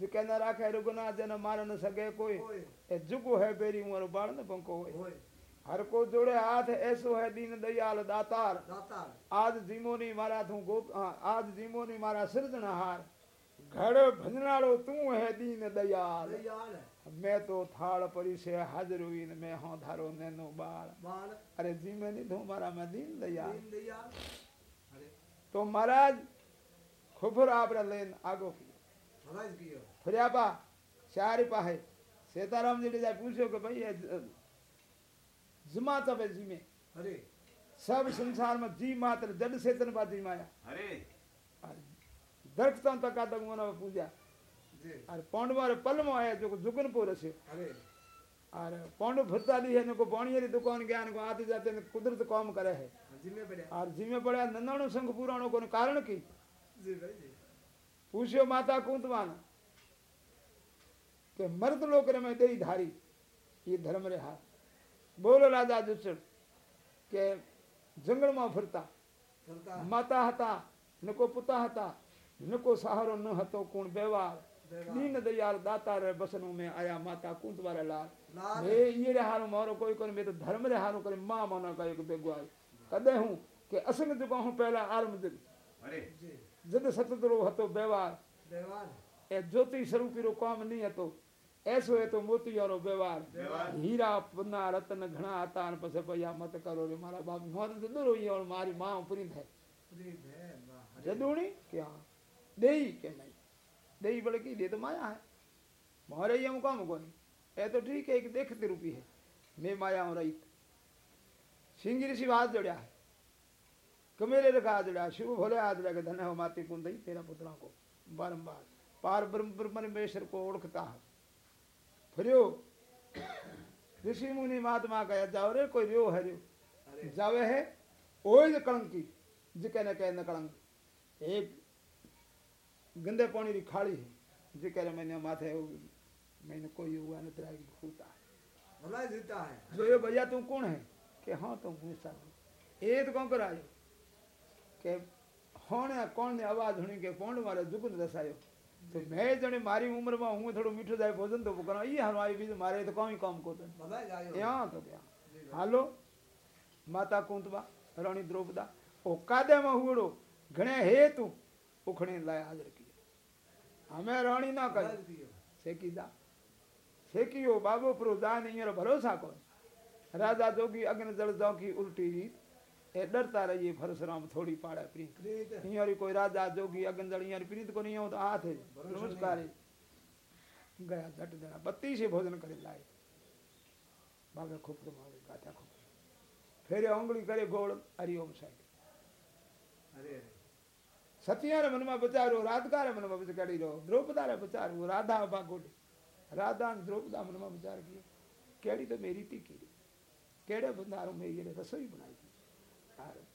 જે જુગ બેરી પોયા તો મારો બાળ ન હોય બંકો કોઈ કોઈ જે કે ન રાખે રૂગનાથ જનો મારણ સગે કોઈ કોઈ એ જુગો है बेरी मारो बाण न पंको होय કોઈ हर को जोड़े हाथ ऐसो है दीन दयाल दातार દાતાર आज जीमोनी मारा तू गोप हाँ, आज जीमोनी मारा सिरजनहार घड़ भजनाड़ो तू है दीन दयाल દયાળ मैं तो थाल परी से हाजिर हुई न मैं हाँ धारो नैनो बाल બાળ अरे जीमे नहीं तू मारा मैं दीन दयाल દીન દયાળ અરે तो महाराज खुफर आपने लेन आगो की ફર્યાપા શાહરીપા હે સેતારામ જેડે જાય પૂછ્યો કે ભાઈ જમા તબે જીમે અરે સબ સંસારમાં જી માત્ર જડ સેતન બાજી માયા અરે દરખતા તક આ તક મને પૂજા અરે પોંડ મારે પલમો આયા જો જુગનપુર છે અરે और पौंड भरता दी है को पानी री दुकान ज्ञान को आते जाते ने कुदरत काम करे है जिम्मे पड़े और जिम्मे पड़े नंदाणो संग पुराणो को कारण की जी भाई जी પૂછ્યો માતા કુંતવાન કે મર્દ લોક રમે દઈ ધારી એ ધર્મ રે હા બોલો રાજા દુષણ કે જંગલમાં ફરતા માતા હતા ન કો પુતા હતા ન કો સહારો ન હતો કોણ બેવા દીન દયાલ દાતા રે બસનું મેં આયા માતા કુંતવા રે લાલ એ ઈ રે હારું મારો કોઈ કોઈ મેં તો ધર્મ રે હારું કરી મા મના કહ્યું કે ભેગું આવ્યું કદે હું કે અસંગ જુગા હું પહેલા આરમ જગ અરે જદ સતદરો હતો બેવાર દેવાન એ જ્યોતિ સ્વરૂપીરો કામ નહીં હતો એસો એ તો મોતિયાનો વ્યવહાર વ્યવહાર. હીરા પન્ના રતન ઘણા હતા અને પછી ભૈયા મત કરો રે મારા બાપ મોત દૂરો ઈ મારી માં પૂરી થાય પૂરી ભે વાહ અરે જદુણી કે હા દેઈ કે નહીં देई बड़े की दे तो माया है मोहरे ये हम काम कोनी ए तो ठीक है एक देखती रूपी है मैं माया हूँ रही सिंह ऋषि हाथ जोड़ा है तो मेरे रखा आदड़ा शिव भोले आदड़ा के धन हो माती कुंद तेरा पुत्रों को बारम्बार पार ब्रह्म परमेश्वर को ओढ़ता है। फिर ऋषि मुनि महात्मा कह जाओ रे कोई रो है रो। जावे है ओज कलंकी जिके ने कह न कणंक एक गंदे पानी की खाली है जिके ने मैंने माथे मैंने कोई हुआ न तेरा भूता है। भला जीता है। जो ये भैया तू कौन है? कि हाँ तुम तो हूँ सब एक कौन कर आयो કે હોણે કોણની અવાજ હુણી કે કોણ મારે જુગન દસાયો તો મેં જણે મારી ઉંમરમાં હું થોડું મીઠું જાય ભોજન તો કરો ઈ હારું આવી બીજું મારે તો કોઈ કામ કોતો ભલાઈ જ આવ્યો ત્યાં તો ત્યાં જી ભાઈ. હાલો માતા કુંતબા રાણી દ્રૌપદા ઓ કાદેમાં હુડો ઘણે હેતુ ઉખણી લાય હાજર કીએ અમે રાણી ના કરી ભલાઈ જ ગયો શેકી દા શેકીયો બાબો પ્રો દાન અહીંયા ભરોસા કોણ રાજા જોગી અગ્ન જળ જોગી ઉલટી રીત ए डरता रहिए परशुराम थोड़ी पाड़े प्रीत हिंरी कोई राजा जोगी अगंदड़ी प्रीत को नहीं हो तो आ थे नमस्कार गया झट देना बत्ती से भोजन कर लाए बाबे खूब प्रभाव गाता खूब फिर उंगली करे गोल हरिओम साहब अरे अरे सतिया मन में बचारो राधा रे मन में बचारी रो द्रौपदा रे बचारो राधा बागोड राधा ने द्रौपदा मन में बचार किए केड़ी तो मेरी थी केड़ी केड़े बंदारो मेरी रसोई बनाई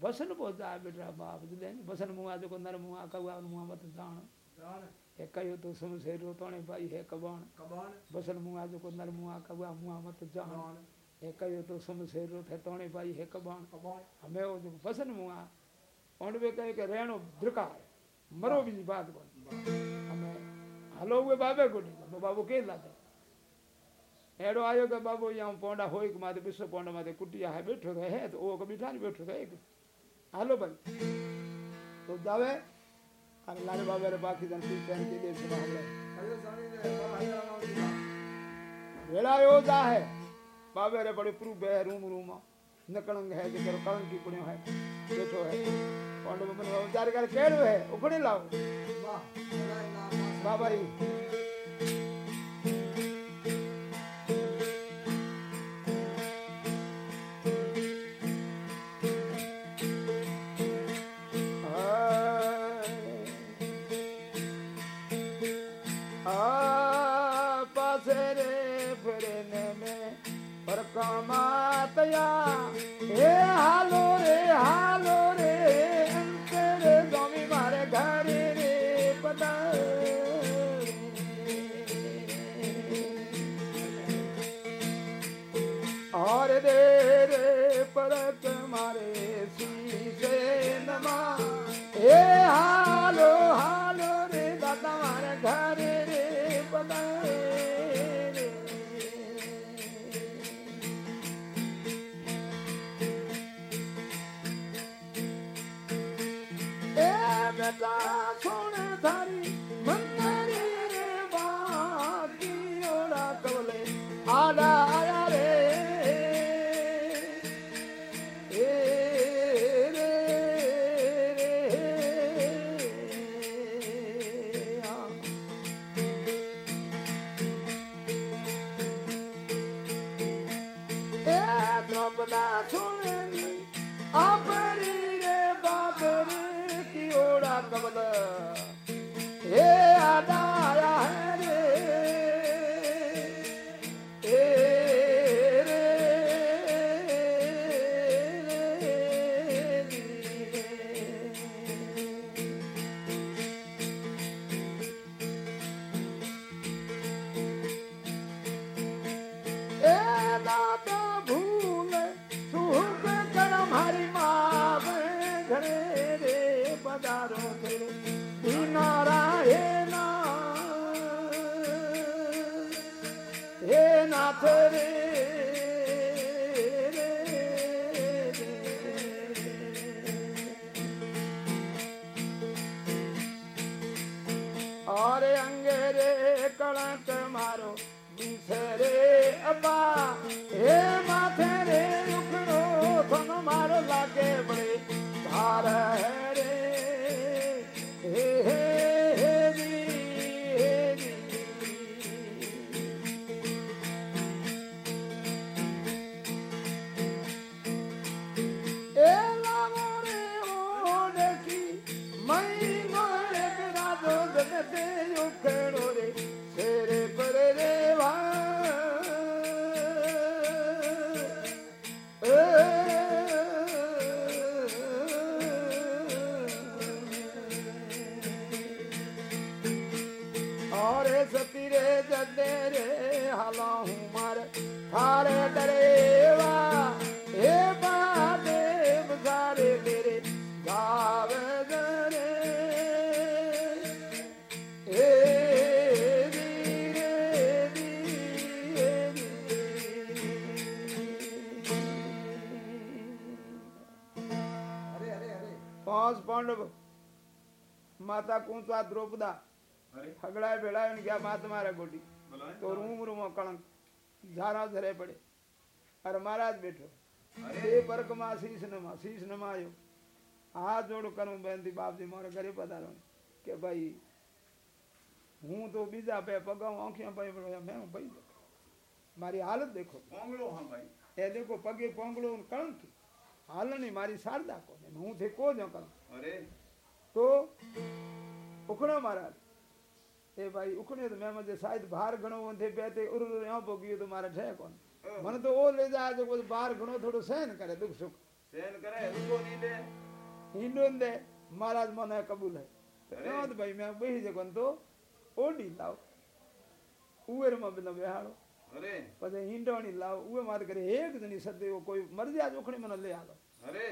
වසන පොදාබට පාපදුලන වසන මුවාද කොන්නර මුවා කවන මුවමත දාන එකයුතු සුම සේරුතෝන බයි හේ කබාන වසන මුවාද කොන්නර මුවා කවා මුවමත දාන එකයුතු සුම සේරුත තෝන බයි හේ කබාන हमें वो वसन मुआ और वे कहे के रहनो धिकार मरो भी बात बन हमें हलो हुए बाबे को नहीं बाबा वो के लाते हेड़ो आयो के बाबू यहाँ पोंडा हो माथे बिसो पोंडा माथे कुटिया है बैठो तो है? तो वो कभी बिठा नहीं बैठो तो एक। हालो भाई। तो जावे। अरे लाले बाबा रे बाकी जन की पहन के लिए सुना हमने वेला यो जा है। बाबे रे बड़े प्रूफ बे रूम रूम। नकलंग है जिकर कलंग की कुड़ियों है। बैठो है। पोंडा बबन बाबू जारे कर केड़ो है? उखड़े लाओ। वाह बाबा री परक માતા કુંતા દ્રૌપદા અરે હગડાય ભેળાય ને ગયા માત મારે ગોડી બોલો ને. તો રૂમ રૂમ કળંક ઝારા ઝરે પડે અરે મહારાજ બેઠો અરે એ પરકમાં શીશ નમા શીશ નમાયો હાથ જોડ કરું બેનથી બાપજી મારે ઘરે પધારો કે ભાઈ હું તો બીજા પે પગાઉ આંખિયા પાઈ પડ્યા મેં ભાઈ મારી હાલત દેખો પોંગળો હા ભાઈ એ દેખો પગે પોંગળો ને કણક હાલની મારી શારદા કોને હું થી કો જ કરું અરે તો ઉખણો મહારાજ એ ભાઈ ઉખણ્યો તો મેં મજે શાયદ બહાર ઘણો વંથે બેતે ઉર ઉર યાં પોગ્યો તો મારે છે કોણ મને તો ઓ લઈ જાય જો કોઈ બહાર ઘણો થોડો સહન કરે દુઃખ સુખ સેન કરે રૂકો નહીં દે હિન્દુ દે મહારાજ મને કબૂલ હે તો અરે. એમાં તો ભાઈ મેં બેસી જકો તો ઓડી લાવ ઉવેરમાં બધા બેહાડો અરે પછી હિંડોણી લાવ ઉવે મારે કરે એક જણી સદે કોઈ મરજી આજ ઉખણી મને લઈ આલો અરે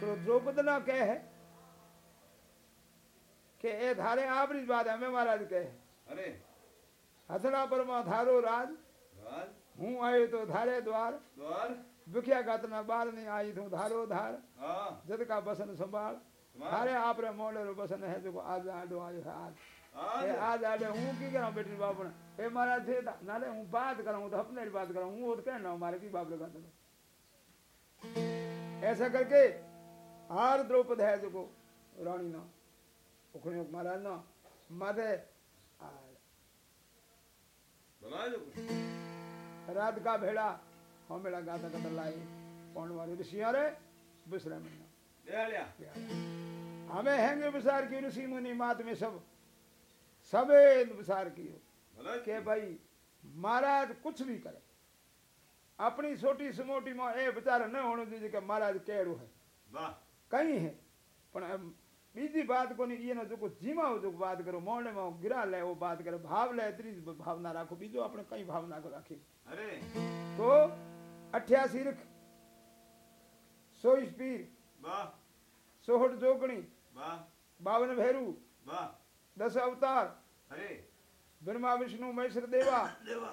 તો દ્રૌપદી ના કહે કે એ ધારે આપણી જ વાત અમે મહારાજ કહે અરે હથડા પરમાં ધારો રાજ રાજ હું આવ્યો તો ધારે દ્વાર દ્વાર ભૂખ્યા ગાતના બાર ની આવી તું ધારો ધાર હા જદકા બસન સંભાળ अरे आप रे मोड़े रो पसंद है जो आज आडो आयो है आज आज ए आज आडे हूं की करा बेटी बाप ने ए मारा थे ता- नाले हूं बात करूं तो अपने की बात करूं हूं वो तो कहना मारे की बाप लगा दो ऐसा करके हार द्रौपद है जो रानी ना उखणोक मारानो मारे रात का भेड़ा हम मेरा गाता का लाई पौन वाले ऋषिया रे बिसरे महीना हमें हैंगे विसार की ऋषि मुनि मात में सब सबे विसार की के भाई महाराज कुछ भी करे अपनी छोटी समोटी में ए विचार न होने दीजिए कि महाराज केड़ो है कहीं है पर બીજી વાત કોની એનો જો કોઈ જીમાવ જો વાત કરો મોંડેમાં ગિરા લે એવો વાત કરે ભાવ લે એટલી જ ભાવના રાખો બીજો આપણે કઈ ભાવના રાખી अरे તો અઠ્યાસી રખ સોઈસ પીર वाह સોહઠ જોગણી वाह બાવન ભેરુ वाह દસ અવતાર अरे ब्रह्मा विष्णु महेश्वर देवा देवा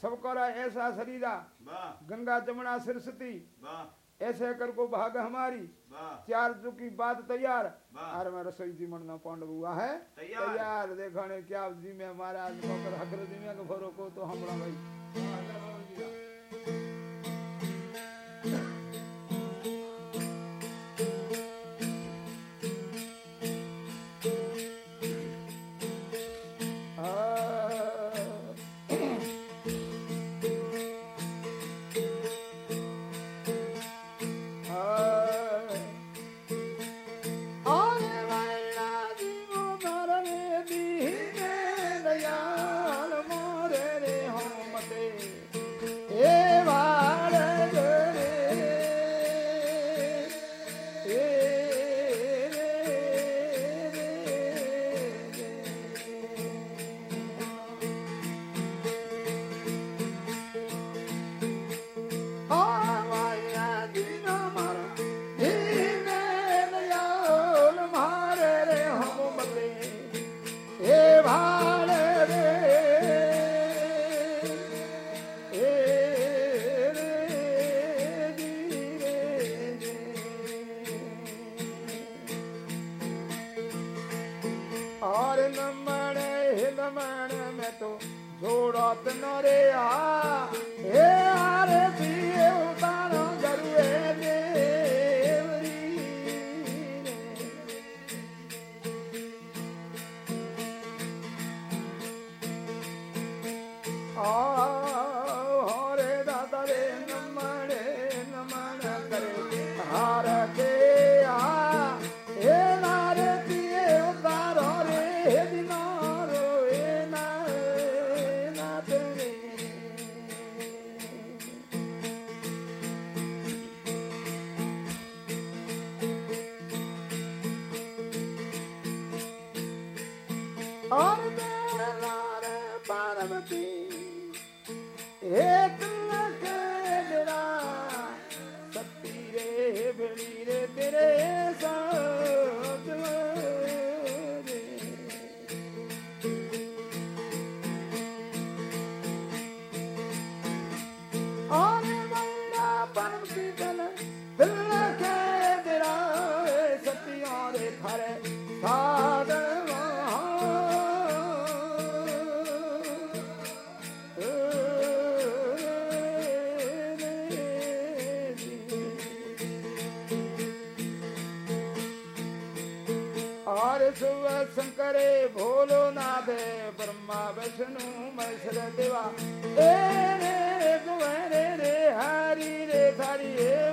सब करा ऐसा शरीरा वाह गंगा जमुना सरस्वती वाह ऐसे कर को भाग हमारी। चार चार चुकी बात तैयार। और मैं रसोई जी मन पांडव हुआ है। तैयार। देखने क्या जी में महाराज कोकर हकर जी में भरो को तो हमरा भाई। हरे और शंकर भोलो नाथ ब्रह्मा, विष्णु, महेश्वर, देवा। ए रे कुंवरे रे हरि रे थारी ए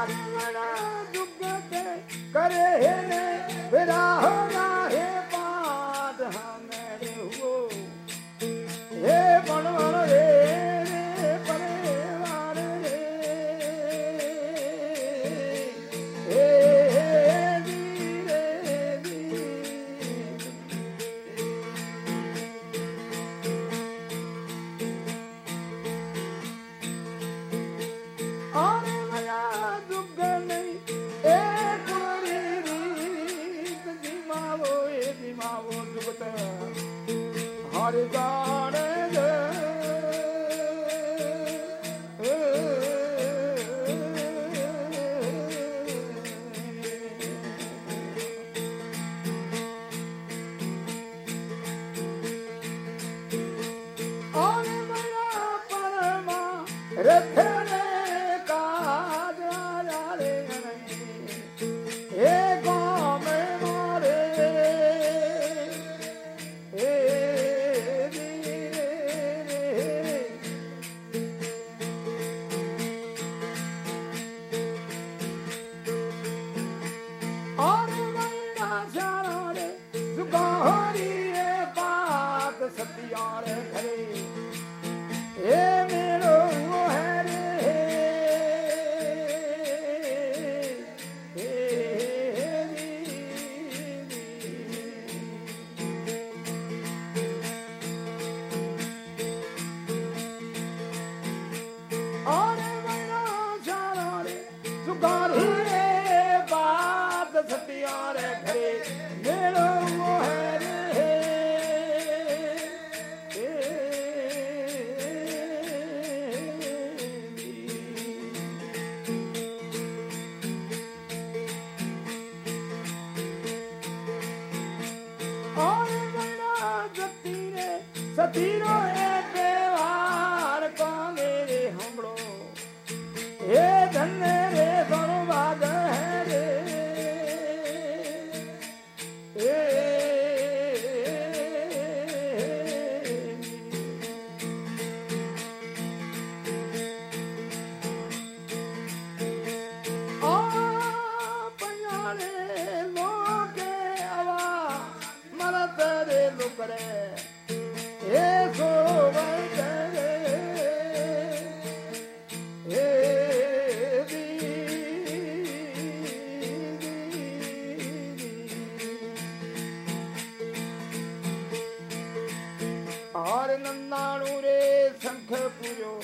body, murder.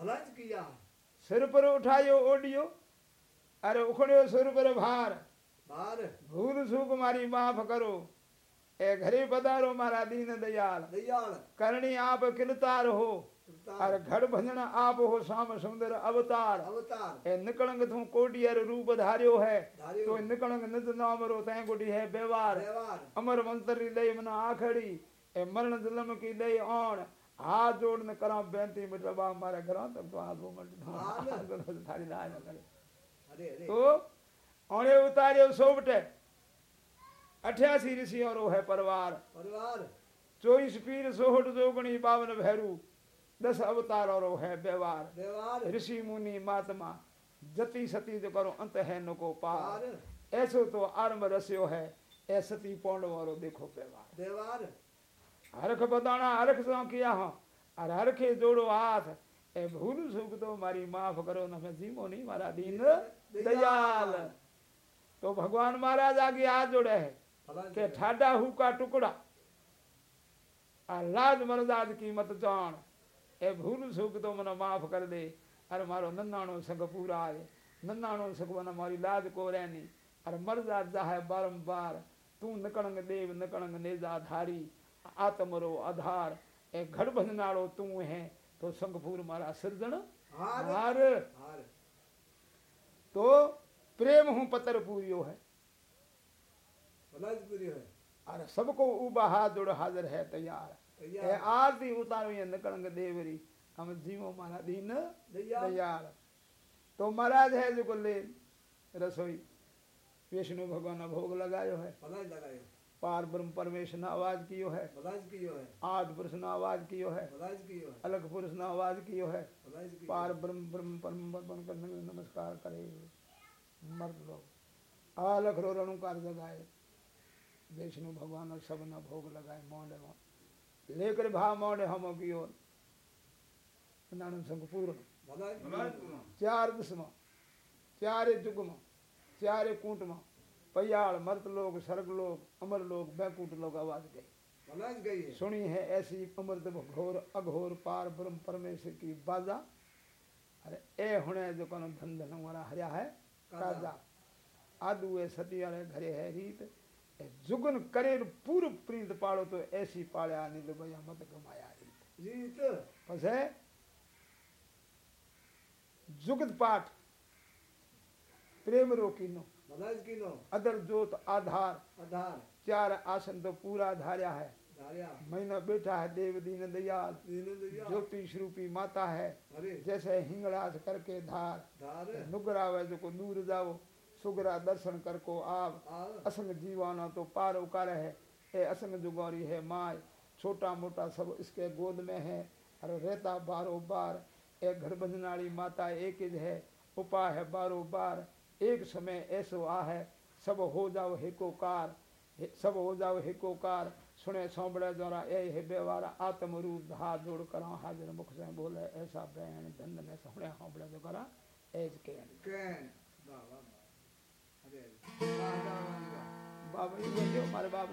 भलज तो किया। सिर पर उठायो ओडियो अरे उखड़ियो सिर पर भार। भार? भूल सुख मारी माफ़ करो। ए घरे पधारो मारा दीन दयाल। दयाल। करणी आप किलतार हो। अरे घर भजन आप हो साम सुंदर अवतार। अवतार। ए निकलंग थू कोडियर रूप धारियो है। तो निकलंग नित नाम रो तै गुडी है व्यवहार। अमर मंत्र लई मना आखड़ी। ए मरण जुलम की लई आण હાથ જોડને કરા બેનતી મતલબ બા મારા ઘર તમ તો હાથ મોમટ થારી ના કરે તો ઓણે ઉતાર્યો સોબટે અઠ્યાસી ઋષિઓ રો હે પરવાર પરવાર ચોવીસ પીર સોહટ જોગણી બાવન ભેરુ દસ અવતારો રો હે બેવાર બેવાર ઋષિ મુનિ મહાત્મા જતી સતી જો કરો અંત હે नको પાર એસો તો આરમ રસ્યો હે એ સતી પોંડ વાળો દેખો બેવાર બેવાર हरख बदाना हरख सो किया हो अर हर जोड़ो हाथ। ए भूल सुख तो मारी माफ़ करो न मैं जीमो नहीं मारा दीन दयाल। तो भगवान महाराज आगे हाथ जोड़े है के ठाडा हु का टुकड़ा आ लाज मरदाज की मत जान ए भूल सुख तो मन माफ़ कर दे अरे मारो नन्नाणो संग पूरा आए नन्नाणो संग मन मारी लाज को रहनी अरे मरदाज जा है बारंबार तू निकलंग देव निकलंग नेजा धारी। निकणंग देव निकणंग नेजा धारी आत्मरो आधार ए घड़ बंधनाड़ो तू है तो संगपूर मारा सिरजण હાર हार હાર तो प्रेम हूँ पतर पूरियो है ભલાઈ જ પૂરી હોય अरे सबको उबा हाथ जोड़ हाजिर है तैयार ए તૈયાર आरती उतारो ये निकलंग देवरी हम जीवो मारा दीन દયાળ दयाल तो महाराज है जो ले रसोई विष्णु भगवान ने भोग लगायो है ભલાઈ જ લગાયો पार ब्रह्म परमेश न आवाज़ की है। आठ पुरुष न आवाज़ की है। अलग पुरुष न आवाज़ की है। पार ब्रह्म ब्रह्म परम करने कर नमस्कार करे। मर्द लोग अलग रो रणु रणुकार जगाए। वैष्णु भगवान और सब न भोग लगाए। मौन हो लेकर भाव मौन हम की ओर। नारायण संघ पूर्ण। चार दुष्मा चारे जुगमा चारे कूटमा। पयाल मर्त लोग सर्ग लोग अमर लोग बैकुंठ लोग आवाज़ गए गई है। सुनी है ऐसी अमृत घोर अघोर पार ब्रह्म परमेश्वर की बाजा। अरे ए हुने जो कौन बंधन हमारा हरिया है? काजा। आदू है सती वाले घरे है रीत। जुगन करे पूर्व प्रीत पाड़ो तो ऐसी पाड़या तो भैया मत गमाया रीत। रीत। बस है। जुगत पाठ। प्रेम रोकी नो। अदर जोत आधार। आधार। चार आसन तो पूरा धार्या है। महीना बैठा है देव दीन दयाल। ज्योति स्वरूपी माता है। जैसे हिंगड़ास करके धार। धार। नुगरावे जो को दूर जाओ सुगरा दर्शन कर को आव। असंग जीवाना तो पार उकार है। ए असंग जुगौरी है माय। छोटा मोटा सब इसके गोद में है। और रहता बारो बार। ए घर बंधनाड़ी माता एक ही है। उपा है बारो बार। एक समय ऐसो आ है सब हो जाओ हेकोकार हे- सब हो जाओ हेकोकार सुने सौंबड़े द्वारा ए हे व्यवहार आत्म रूप हाथ जोड़ कर हाजिर मुख से बोले ऐसा बहन धन ने सुने सौंबड़े जो करा ऐज के बाबा बोलियो हमारे बाप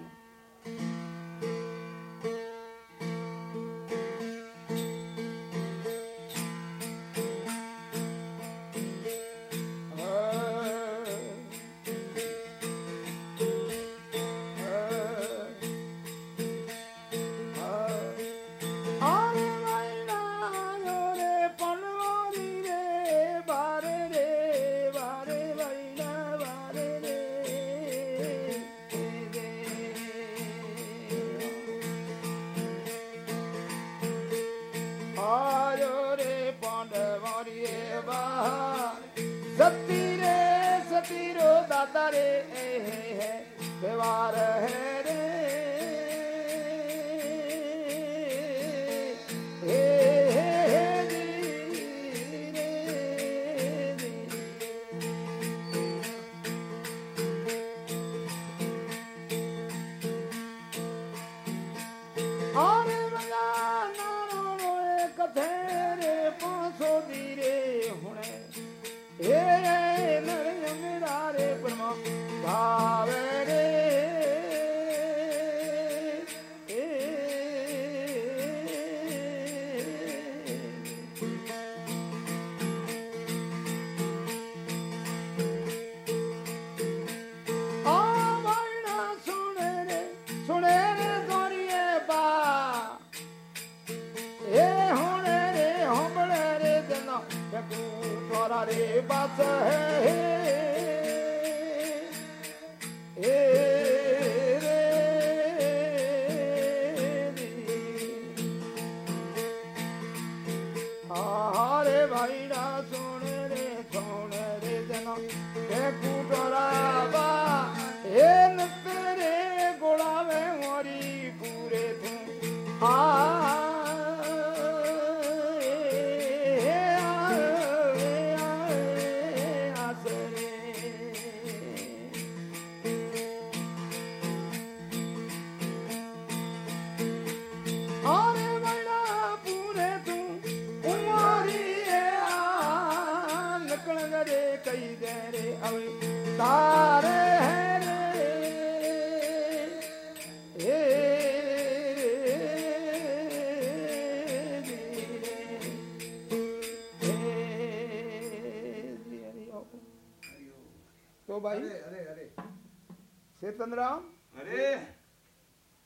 चेतन राम अरे।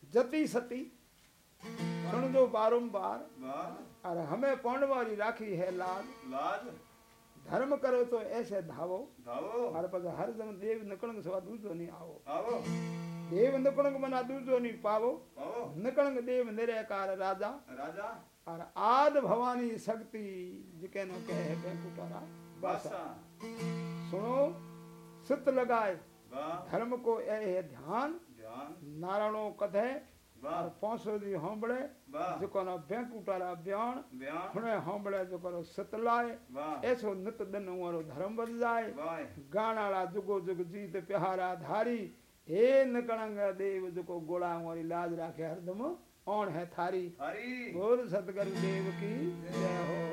जति सती सुन दो बारंबार और हमें पौंडवारी राखी है लाज। लाज। धर्म करो तो ऐसे धावो। धावो। हर बस हर दम देव नकणंग सवा दूजो नहीं आओ आओ देव नकणंग मना दूजो नहीं पावो। आओ नकणंग देव निरकार राजा। राजा। और आद भवानी शक्ति जिके नो कहे बेकुपारा। बासा सुनो सुत लगाए। धर्म को यह ध्यान नारायणों कथ है और पांचो दी होंबड़े जको ना बैंक उटारा ब्याण हुने होंबड़े जको रो सतलाए ऐसो नित दिन उरो धर्म बद जाए गाणाला जुगो जुग जीत प्यारा धारी हे निकणंग देव जको गोड़ा उरी लाज राखे हरदम ओण है थारी। बोल सतगुरु देव की जय हो।